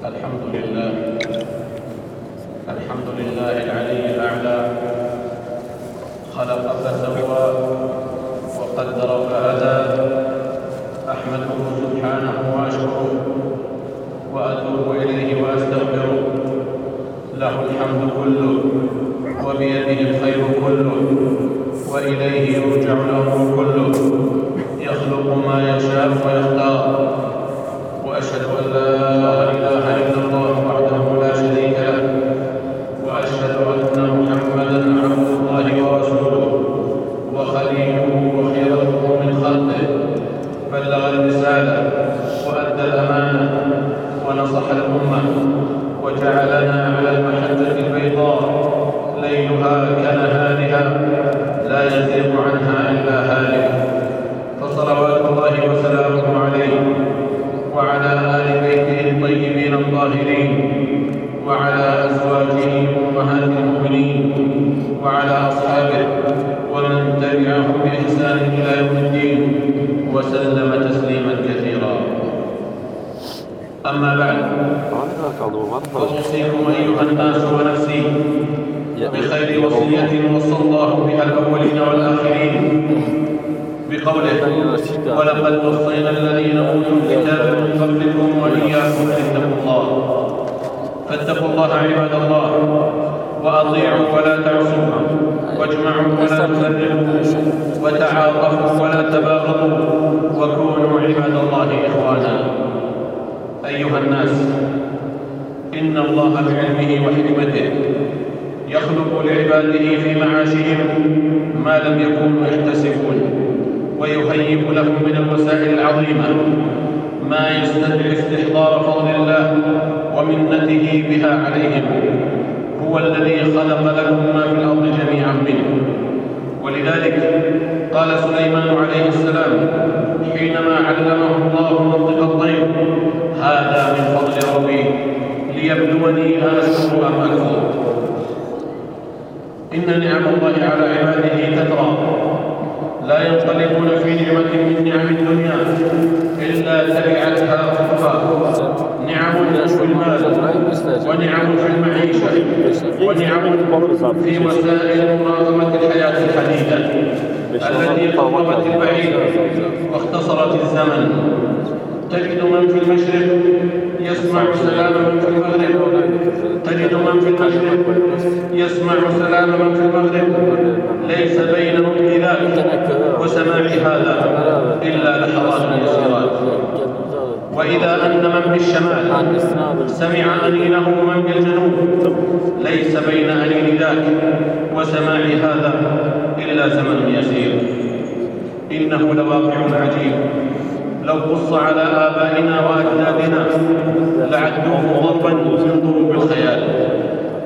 الحمد لله. الحمد لله العلي الأعلى. خلق فسوى وقدر فهدى. أحمده سبحانه وأشكره وأتوب إليه وأستغفره. له الحمد كله وبيده الخير كله وإليه يرجع ولقد وصينا الذين أوتوا الكتاب من قبلكم وإياكم أن اتقوا الله. فاتقوا الله عباد الله. وأطيعوا ولا تعصوا واجمعوا ولا تفرقوا وتعاطفوا ولا تباغضوا. وكونوا عباد الله إخوانا. أيها الناس إن الله بعلمه وحكمته. يخلق لعباده في معاشهم ما لم يكونوا يحتسبون. ويهيئ لهم من الوسائل العظيمة ما يستدعي استحضار فضل الله ومنته بها عليهم هو الذي خلق لكم ما في الأرض جميعا منه. ولذلك قال سليمان عليه السلام حينما علمه الله منطق الطير هذا من فضل ربي ليبلوني أشكر أم أكفر. إن نعم الله على عباده تترى لا ينقلبون في نعمة من نعم الدنيا إلا تبعتها أخرى نعم في المال ونعم في المعيشة ونعم في وسائل مناظمة الحياة الحديثة التي قربت البعيد واختصرت الزمن. تجد من في المشرق يسمع سلام من في المغرب. تجد من في المشرق يسمع سلام من في المغرب. ليس بين نطق ذاك وسماع هذا إلا لحظات يسيرات. وإذا أن من بالشمال سمع أنينه من بالجنوب ليس بين أنين ذاك وسماع هذا إلا زمن يسير. إنه لواقع عجيب. لو قص على آبائنا وأجدادنا لعدوه ضربا من ضروب الخيال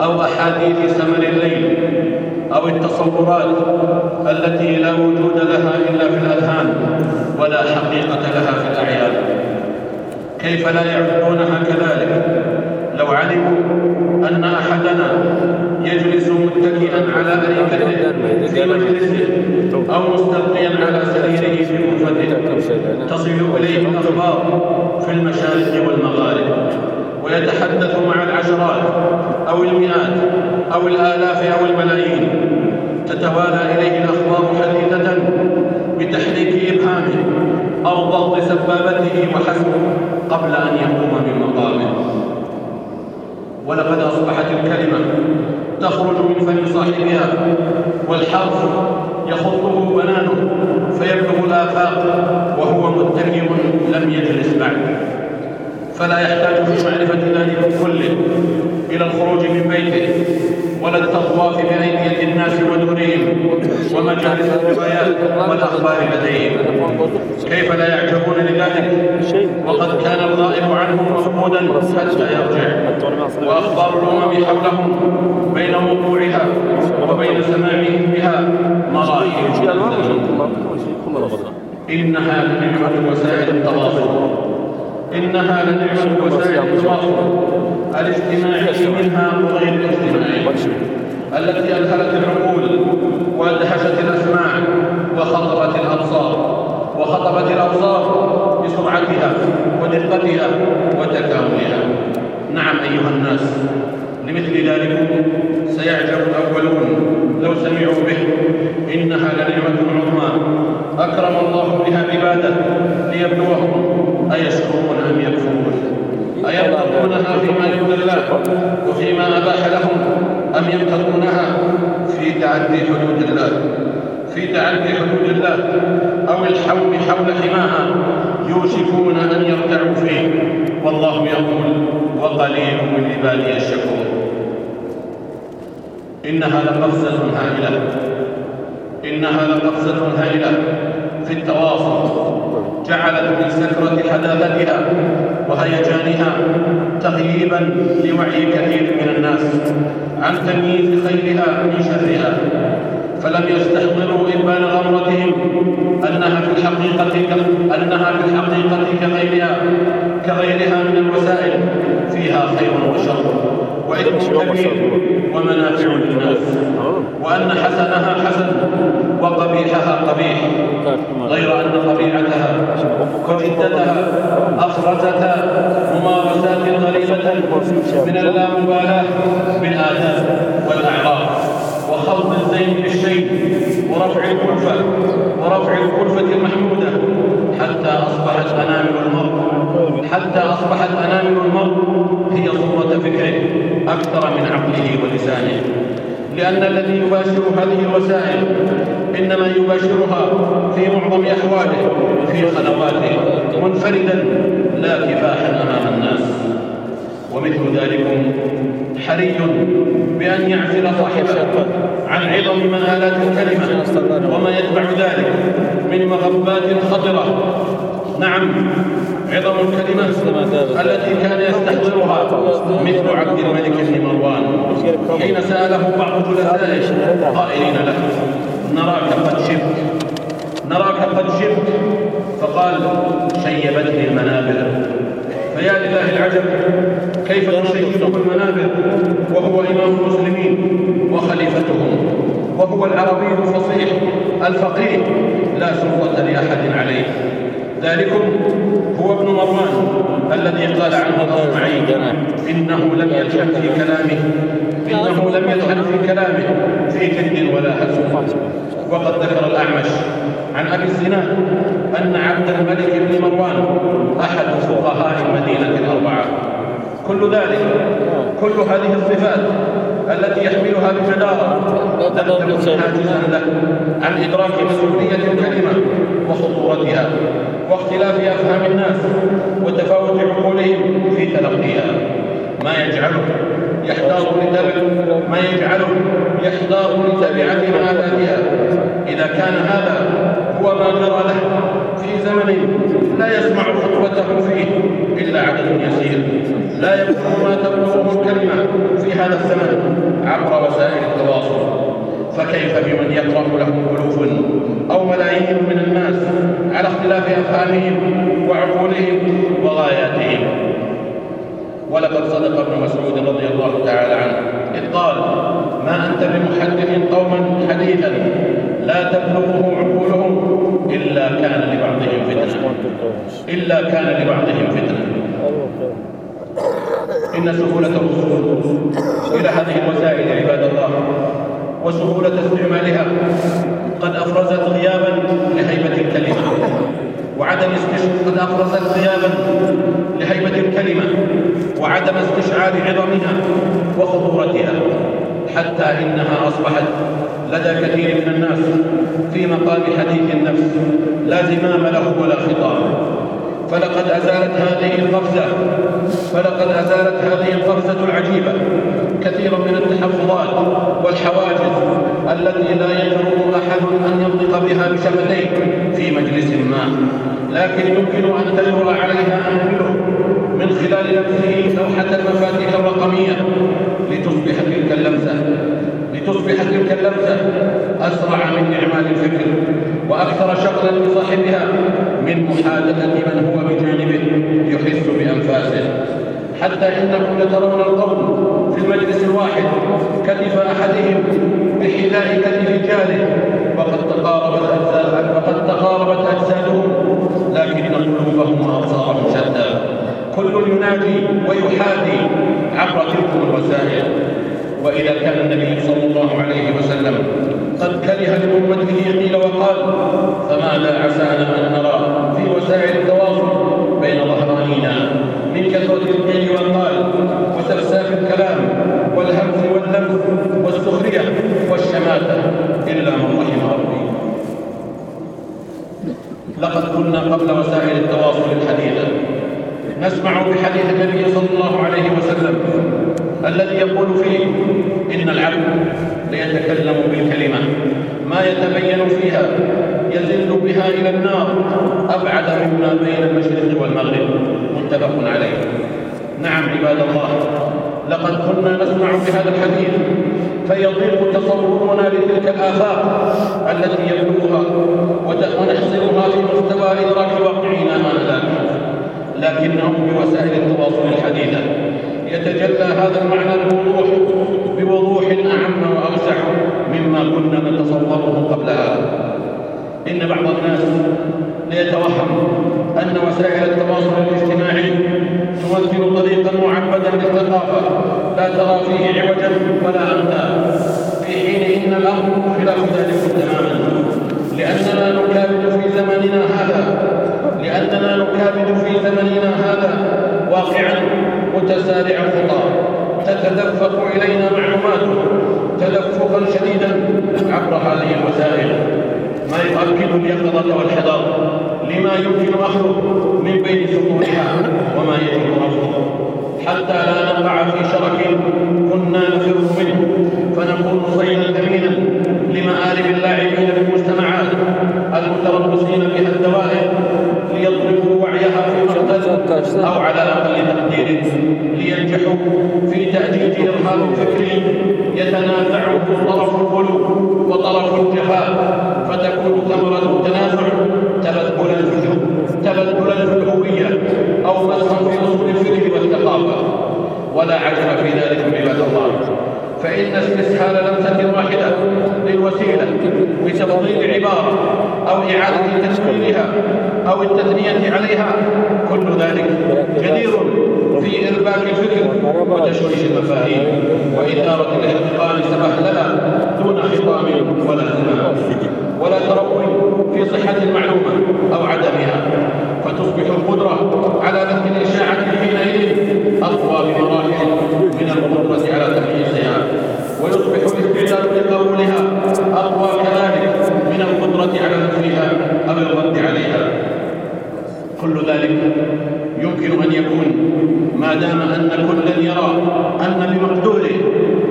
أو أحاديث سمر الليل أو التصورات التي لا وجود لها إلا في الأذهان ولا حقيقة لها في الأعيان. كيف لا يعدونها كذلك لو علموا أن أحدنا يجلس متكئا على أريكته في مجلسه أو مستلقيا على سريره في غرفته تصل إليه الأخبار في المشارق والمغارب ويتحدث مع العشرات أو المئات أو الآلاف أو الملايين. تتوالى إليه الأخبار حديثة بتحريك إبهامه أو ضغط سبابته وحسب قبل أن يقوم من مقامه ولقد أصبحت الكلمة تخرج من فم صاحبها والحرف يخطه بنانه. فيبلغ الآفاق وهو متكئ لم يجلس بعد. فلا يحتاج في معرفة ذلك كله إلى الخروج من بيته ولا التطواف بأيدي الناس ودورهم ومجالس الروايات. والأخبار لديهم؟ كيف لا يعجبون لذلك؟ وقد كان الغائب عنهم مفقودا حتى يرجع. وأخبار الأمم حولهم بين وقوعها وبين سماعهم بها مراحل إنها لنعمة وسائل التواصل. إنها لنعمة وسائل التواصل. الاجتماعي منها وغير الاجتماعي. التي أذهلت العقول وأدهشت الأسماع. وخطبت الأبصار وخطبت الأبصار بسرعتها ودقتها وتكاملها. الناس لمثل ذلك سيعجب الأولون لو سمعوا به. إنها لنعمة عظمى. أكرم الله بها عباده ليبلوهم. أيشكرون أم يكفرون؟ أيمتقونها فيما يرضي الله وفيما أباح لهم؟ أم يمتقونها في تعدي حدود الله؟ في تعدي حدود الله أو الحوم حول حماها يوشكون أن يرتعوا فيه. والله يقول وقليل من عبادي الشكور إنها لقفزة هائلة. إنها لقفزة هائلة. في التواصل جعلت من سكرة حداثتها وهيجانها تغييبا لوعي كثير من الناس عن تمييز خيرها من شرها. فلم يستحضروا إبان غمرتهم. أنها في الحقيقة أنها في الحقيقة كغيرها كغيرها من الوسائل. فيها خير وشر. وإثم كبير ومنافع للناس. وأن حسنها حسن وقبيحها قبيح. غير أن طبيعتها وجدتها أخرجت ممارسات غريبة من اللامبالاة بالآداب والأعراض. وخلط الزين بالشيء ورفع الكلفة ورفع الكلفة المحمودة. حتى أصبحت أنامل المرء حتى أصبحت أنامل المرء هي صورة فكره أكثر من عقله ولسانه. لأن الذي يباشر هذه الوسائل إنما يباشرها في معظم أحواله في خلواته منفردا لا كفاحا أمام الناس. ومثل ذلك حري بأن يعزل صاحبه عن عظم مآلات الكلمة وما يتبع ذلك من مغبات خطرة. نعم عظم الكلمة التي كان يستحضرها مثل عبد الملك بن مروان. حين سأله بعض جلسائه قائلين له نراك قد شبت نراك قد شبت فقال شيبتني المنابر. فيا لله العجب كيف تشيده المنابر وهو إمام المسلمين وخليفتهم وهو العربي الفصيح الفقيه لا سلطة لأحد عليه. ذلكم هو ابن مروان الذي قال عنه الأصمعي إنه لم يلحن في كلامه إنه لم يلحن في كلامه في جد ولا هزل وقد ذكر الأعمش عن أبي الزناد أن عبد الملك بن مروان أحد فقهاء المدينة الأربعة. كل ذلك كل هذه الصفات التي يحملها بجدارة تكن حاجزا له عن إدراك مسؤولية الكلمة وخطورتها واختلاف أفهام الناس وتفاوت عقولهم في تلقيها. ما يجعله يحتاط لتبع ما يجعله يحتاط لتبعة مآلاتها إذا كان هذا هو ما جرى له في زمن لا يسمع خطبته فيه إلا عدد يسير. لا يبلغ ما تبلغه الكلمة في هذا الزمن عبر وسائل التواصل. فكيف بمن يقرأ له ألوف أو ملايين من الناس على اختلاف أفهامهم وعقولهم وغاياتهم؟ ولقد صدق ابن مسعود رضي الله تعالى عنه إذ قال ما أنت بمحدث قوما حديثا لا تبلغه عقولهم إلا كان لبعضهم فتنة. إلا كان لبعضهم فتنة. إن سهولة الوصول إلى هذه الوسائل عباد الله وسهولة استعمالها قد أفرزت غيابا لهيبة الكلمة. وعدم قد أفرزت غيابا لهيبة الكلمة. وعدم استشعار عظمها وخطورتها. حتى إنها أصبحت لدى كثير من الناس في مقام حديث النفس. لا زمام له ولا خطاب. فلقد أزالت هذه القفزة فلقد أزالت هذه القفزة العجيبة. كثيرا من التحفظات والحواجز التي لا يجرؤ أحد أن ينطق بها بشفتيه في مجلس ما. لكن يمكن أن تجرؤ عليها أنامله من خلال لمسه لوحة المفاتيح الرقمية. لتصبح تلك اللمسة لتصبح تلك اللمسة أسرع من إعمال الفكر. وأكثر شغلا لصاحبها من محادثة من هو بجانبه يحس بأنفاسه. حتى إنكم لترون القوم في المجلس الواحد كتف أحدهم بحذاء كتف جاره. وقد تقاربت أجساد وقد تقاربت أجسادهم لكن قلوبهم وأبصارهم شتى. كل ينادي ويحادي عبر تلك وإذا كان النبي صلى الله عليه وسلم قد كره لأمته قيل وقال فماذا عسانا أن نرى في وسائل التواصل بين ظهرانينا. من كثرة القيل والقال وسرساف الكلام والهمز واللمس والسخرية والشماتة إلا من رحم ربي. لقد كنا قبل وسائل التواصل الحديثة نسمع بحديث النبي صلى الله عليه وسلم الذي يقول فيه إن العبد ليتكلم بالكلمة. ما يتبين فيها يزل بها إلى النار أبعد مما بين المشرق والمغرب. متفق عليه. نعم عباد الله لقد كنا نسمع بهذا الحديث فيضيق تصورنا لتلك الآفاق التي يبلغها ونحصرها في مستوى إدراك واقعنا آنذاك لكنهم بوسائل التواصل الحديثة. يتجلى هذا المعنى بوضوح بوضوح أعم وأوسع مما كنا نتصوره قبل هذا إن بعض الناس ليتوهم أن وسائل التواصل الاجتماعي تمثل طريقا معبدا للثقافة لا ترى فيه عوجا ولا أمثال في حين إن الأمر خلاف ذلك تماما. لأننا نكابد في زمننا هذا لأننا نكابد في زمننا هذا واقعا متسارع الخطى تتدفق إلينا معلوماته تدفقا شديدا عبر هذه الوسائل ما يؤكد اليقظة والحذر لما يمكن أخذه من بين سطورها وما يجب رفضه حتى لا نقع في شرك كنا نفر منه. فنكون صيدا ثمينا لمآلب اللاعبين في المجتمعات المتربصين بها الدوائر ليضربوا وعيها في أو على أقل تقدير لينجحوا في تأجيج إرهاب فكري يتنازعه طرف الغلو وطرف الجفاء فتكون ثمرة التنازع تبدلا تبدلا في الهوية أو مسخا في أصول الفكر والثقافة. ولا عجب في ذلك عباد الله. فإن استسهال لمسة واحدة للوسيلة بتفضيل عبارة أو إعادة تسويلها أو التثنية عليها كل ذلك جدير في إرباك الفكر وتشويش المفاهيم وإثارة الاحتقان سبهللا دون خطام ولا زمان ولا تروي في صحة المعلومة أو عدمها فتصبح القدرة على نفي الإشاعة حينئذ أقوى بمراحل من القدرة على تمييزها ويصبح الاستعداد لقبولها أقوى كذلك من القدرة على نفيها أو الرد عليها كل ذلك يمكن أن يكون ما دام أن كلا يرى أن بمقدوره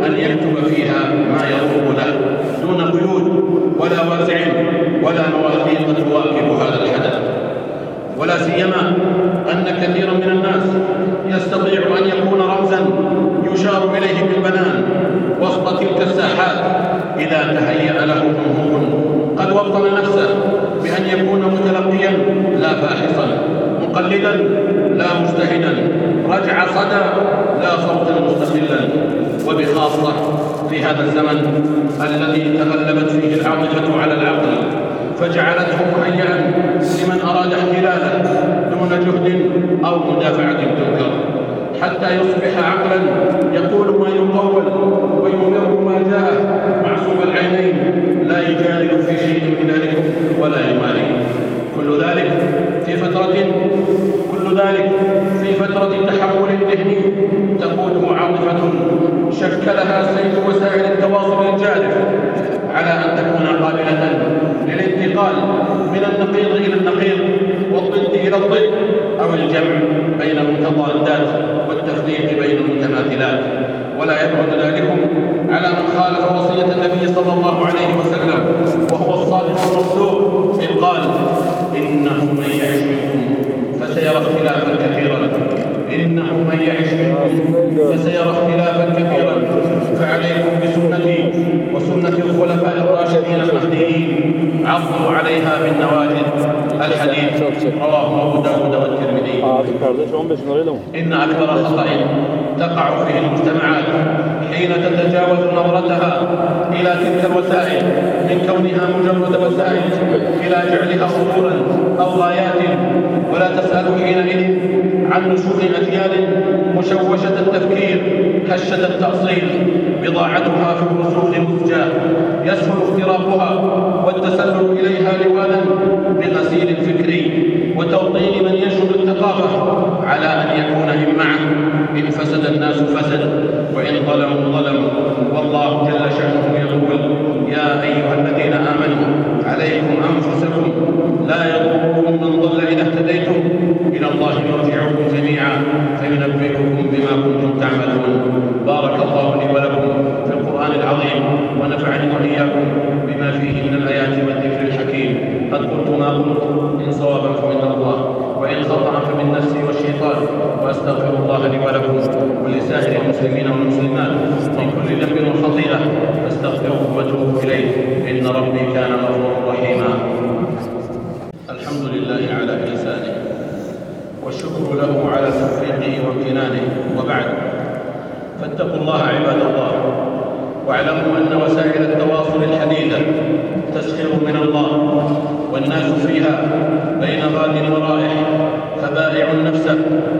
أن يكتب فيها ما يضر له دون قيود ولا وازع ولا مواثيق تواكب هذا الحدث ولا سيما أن كثيرا من الناس يستطيع أن يكون رمزا يشار إليه بالبنان وسط تلك الساحات إذا تهيأ له جمهور قد وطن نفسه بأن يكون متلقيا لا باحثا مقلدا لا مجتهدا رجع صدى لا صوتا مستقلا. وبخاصة في هذا الزمن الذي تغلبت فيه العاطفة على العقل فجعلته مهيئا لمن أراد احتلاله دون جهد أو مدافعة تنكر حتى يصبح عقلا يقول ما يقول ويمر ما جاء. معصوم العينين لا يجادل في شيء من ذلك ولا يماري. كل ذلك في فترة ذلك في فترة تحول الذهني تقوده عاطفة شكلها سيد وسائل التواصل الجارف على أن تكون قابلة للانتقال من النقيض إلى النقيض والضد إلى الضد أو الجمع بين المتضادات والتفريق بين المتماثلات. ولا يبعد ذلكم على من خالف وصية النبي صلى الله عليه وسلم وهو الصادق المصدوق. إذ قال إنه من يعش منكم فسيرى اختلافا كثيرا. إنه من يعش منكم فسيرى اختلافا كثيرا. فعليكم بسنتي وسنة الخلفاء الراشدين المهديين. عضوا عليها بالنواجذ. الحديث رواه أبو داود والترمذي. إن أكثر خطأ تقع فيه المجتمعات حين تتجاوز نظرتها إلى تلك الوسائل من كونها مجرد وسائل إلى جعلها خطورا أو غايات. ولا تسأل حينئذ عن نشوء أجيال مشوشة التفكير هشة التأصيل. بضاعتها في الرسوخ مزجاة يسهل اختراقها والتسلل إليها لوالا بغسيل فكري وتوطين من ينشد الثقافة على أن يكون إمعة إن فسد الناس فسد وإن ظلموا ظلموا. والله جل شأنه يقول يا أيها الذين آمنوا عليكم أنفسكم لا يضركم من ضل إذا اهتديتم إلى الله مرجعكم جميعا فينبئكم بما كنتم تعملون بارك الله لي ولكم في القرآن العظيم ونفعني وإياكم بما فيه من الآيات والذكر الحكيم. قد قلت ما قلت إن صوابا فمن الله وإن خطأ فمن نفسي والشيطان. وأستغفر الله لي ولكم ولسائر المسلمين والمسلمات. من كل ذنب وخطيئة فاستغفروه وتوبوا إليه. إن ربي كان غفورا رحيما. الحمد لله على إحسانه والشكر له على توفيقه وامتنانه. وبعد فاتقوا الله عباد الله. واعلموا أن وسائل التواصل الحديثة تسخر من الله والناس فيها بين غاد ورائح فبائع نفسه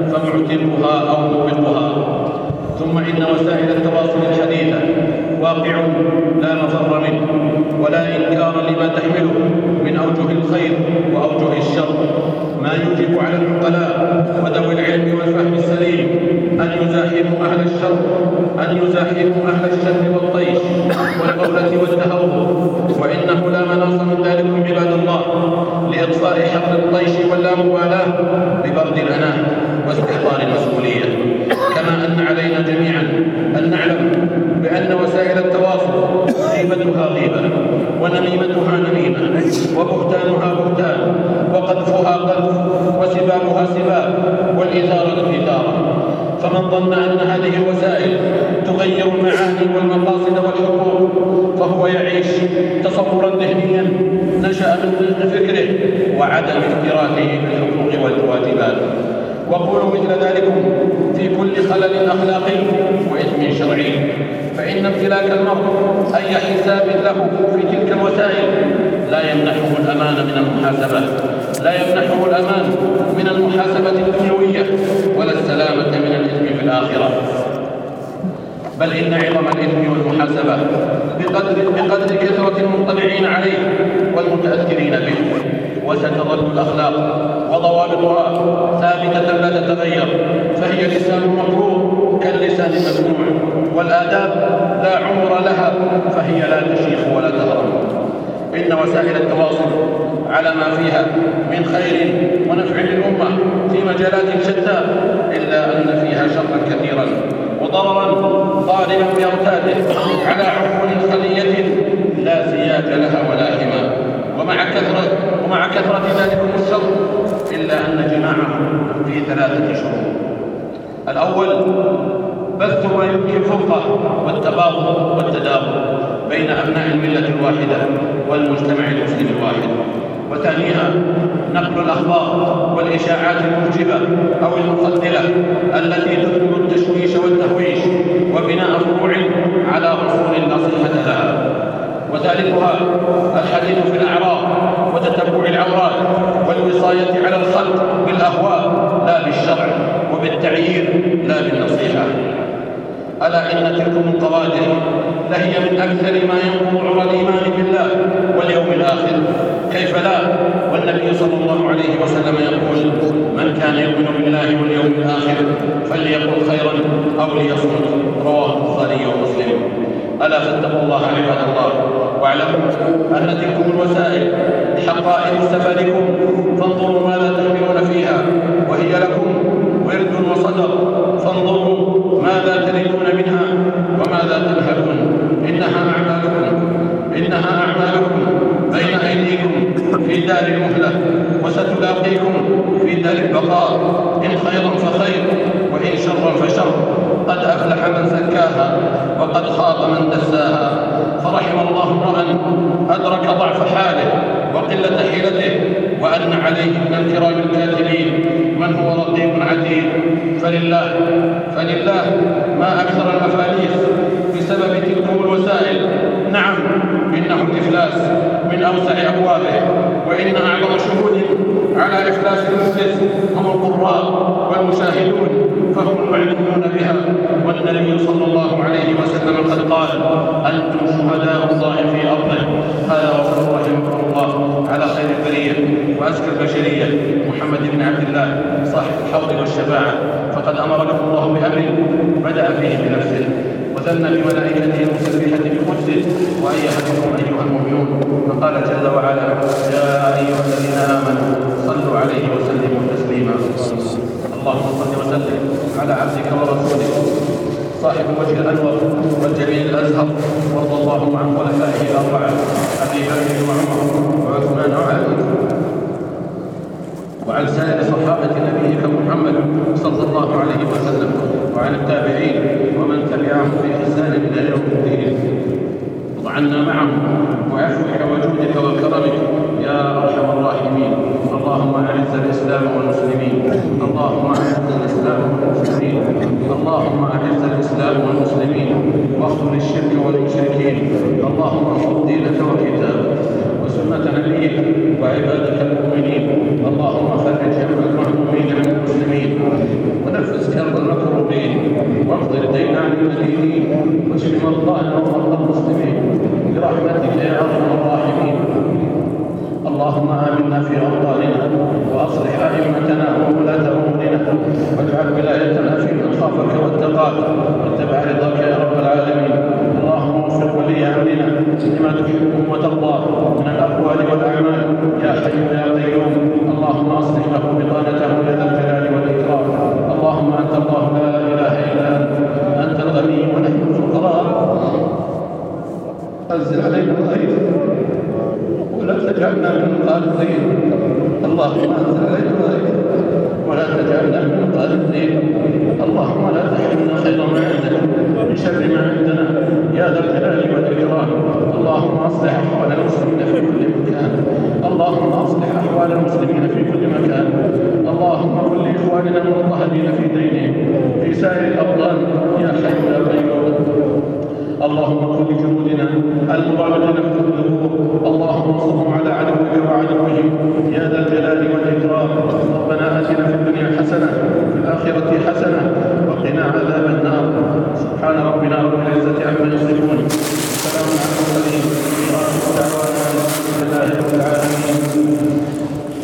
فمعتقها أو موبقها ثم إن وسائل التواصل الحديثة واقع لا مفر منه ولا إنكار لما تحمله من أوجه الخير وأوجه الشر. ما يوجب على العقلاء أن يزاحموا أهل الشر والطيش والقولة والتهور وإنه لا مناص من ذلكم عباد الله لإطفاء حق الطيش واللامبالاة ببرد الأناه واستحضار المسؤولية. كما أن علينا جميعا ظن أن هذه الوسائل تغير المعاني والمقاصد والحقوق فهو يعيش تصورا ذهنيا نشأ من فكره وعدم اكتراثه بالحقوق والواجبات وقولوا مثل ذلكم في كل خلل أخلاقي وإثم شرعي. فإن امتلاك المرء أي حساب له في تلك الوسائل لا يمنحه الأمان من المحاسبة لا يمنحه الأمان من المحاسبة الدنيوية ولا السلامة من الإثم في الآخرة. بل إن عظم الإثم والمحاسبة بقدر, بقدر كثرة المطلعين عليه والمتأثرين به. وستظل الأخلاق وضوابطها ثابتة لا تتغير. فهي لسان مقروض كاللسان المسموع والآداب لا عمر لها فهي لا تشيخ ولا تهرم إن وسائل التواصل على ما فيها من خير ونفع للأمة في مجالات شتى إلا أن فيها شرا كثيرا وضررا ظالما بأرتاده على عقول خلية لا سياج لها ولا حمى. ومع كثرة ومع كثرة ذلكم الشر إلا أن جماعة في ثلاثة شروط الأول بث ما يمكن فوقه والتباغض والتدابر بين أبناء الملة الواحدة والمجتمع المسلم الواحد. وثانيها نقل الأخبار والإشاعات الموجبة أو المخدلة التي تثمر التشويش والتهويش وبناء فروع على أصول لا صحة لها وثالثها الحديث في الأعراض وتتبع العورات والوصاية على الخلق بالأهواء لا بالشرع وبالتعيير لا بالنصيحة. ألا إن تلكم القوادر لهي من أكثر ما ينقض عرى الإيمان بالله واليوم الآخر. كيف لا؟ والنبي صلى الله عليه وسلم يقول من كان يؤمن بالله واليوم الآخر فليقل خيرا أو ليصمت. رواه البخاري ومسلم. ألا فاتقوا الله عباد الله. واعلموا أن تلكم الوسائل حقائق سفركم. فانظروا ماذا تحملون فيها. وهي لكم ورد وصدر. فانظروا ماذا تريدون منها وماذا تنهلون إنها أعمالكم. إنها أعمالكم بين أيديكم في دار المهلة. وستلاقيكم في دار البقاء. إن خيرا فخير وإن شرا فشر. قد أفلح من زكاها. وقد خاط من دساها. فرحم الله امرأ أدرك ضعف حاله وقلة حيلته وأن عليه من الكرام الكاتبين من هو رقيب عتيد. فلله فلله ما أكثر المفاليس بسبب تلكم الوسائل. نعم إنه الإفلاس من أوسع أبوابه وإن أعظم شهود على إفلاس المفلس هم القراء والمشاهدون فهم المعلمون بها. النبي صلى الله عليه وسلم قد قال أنتم شهداء الله في أرضه. قال رسول رحمه الله على خير البرية وأزكى البشرية محمد بن عبد الله صاحب الحوض والشفاعه فقد أمر لكم الله بأمر بدأ فيه بنفسه. وثنى بملائكته المسبحة بقدسه وايهكم أيها المؤمنون. فقال جل وعلا يا أيها الذين آمنوا صلوا عليه وسلموا تسليما. اللهم صل وسلم على عبدك ورسولك. صاحب الوجه الانور والجميل الأزهر وارض اللهم عن خلفائه الاربعه أبي بكر وعمر وعثمان وعلي. وعن سائر صحابة نبيك محمد صلى الله عليه وسلم وعن التابعين ومن تبعهم بإحسان إلى يوم الدين. وعنا معهم اللهم فرج هم المهمومين من المسلمين ونفس كرب المكروبين واقض الدين عن المدينين واشف مرضانا ومرضى المسلمين برحمتك يا أرحم الراحمين. اللهم آمنا في أوطاننا وأصلح أئمتنا وولاة أمورنا واجعل ولايتنا في من خافك واتقاك واتبع رضاك يا رب العالمين. اللهم وفق ولي أمرنا لما تحبه وترضى من الأقوال والأعمال. يا حي يا قيوم. اللهم أصلح له بطانته ذا الجلال والإكرام. اللهم أنت الله لا إله إلا أنت. أنت الغني ونحن الفقراء. أنزل علينا الغيث ولا تجعلنا من القانطين اللهم أنزل علينا الغيث ولا تجعلنا من القانطين اللهم لا تحرمنا خير ما عندك من شر ما عندنا. يا ذا الجلال والإكرام. اللهم أصلح أحوال المسلمين في كل مكان. اللهم أصلح واجعلنا المضطهدين في دينهم في سائر الاوطان يا حي لا غيره اللهم كن لجنودنا المقابله في الذنوب اللهم انصرهم على عدوك وعدوهم يا ذا الجلال والإكرام. ربنا اتنا في الدنيا حسنه وفي الاخره حسنه وقنا عذاب النار سبحان ربنا رب العزه عما يصفون سلام على المرسلين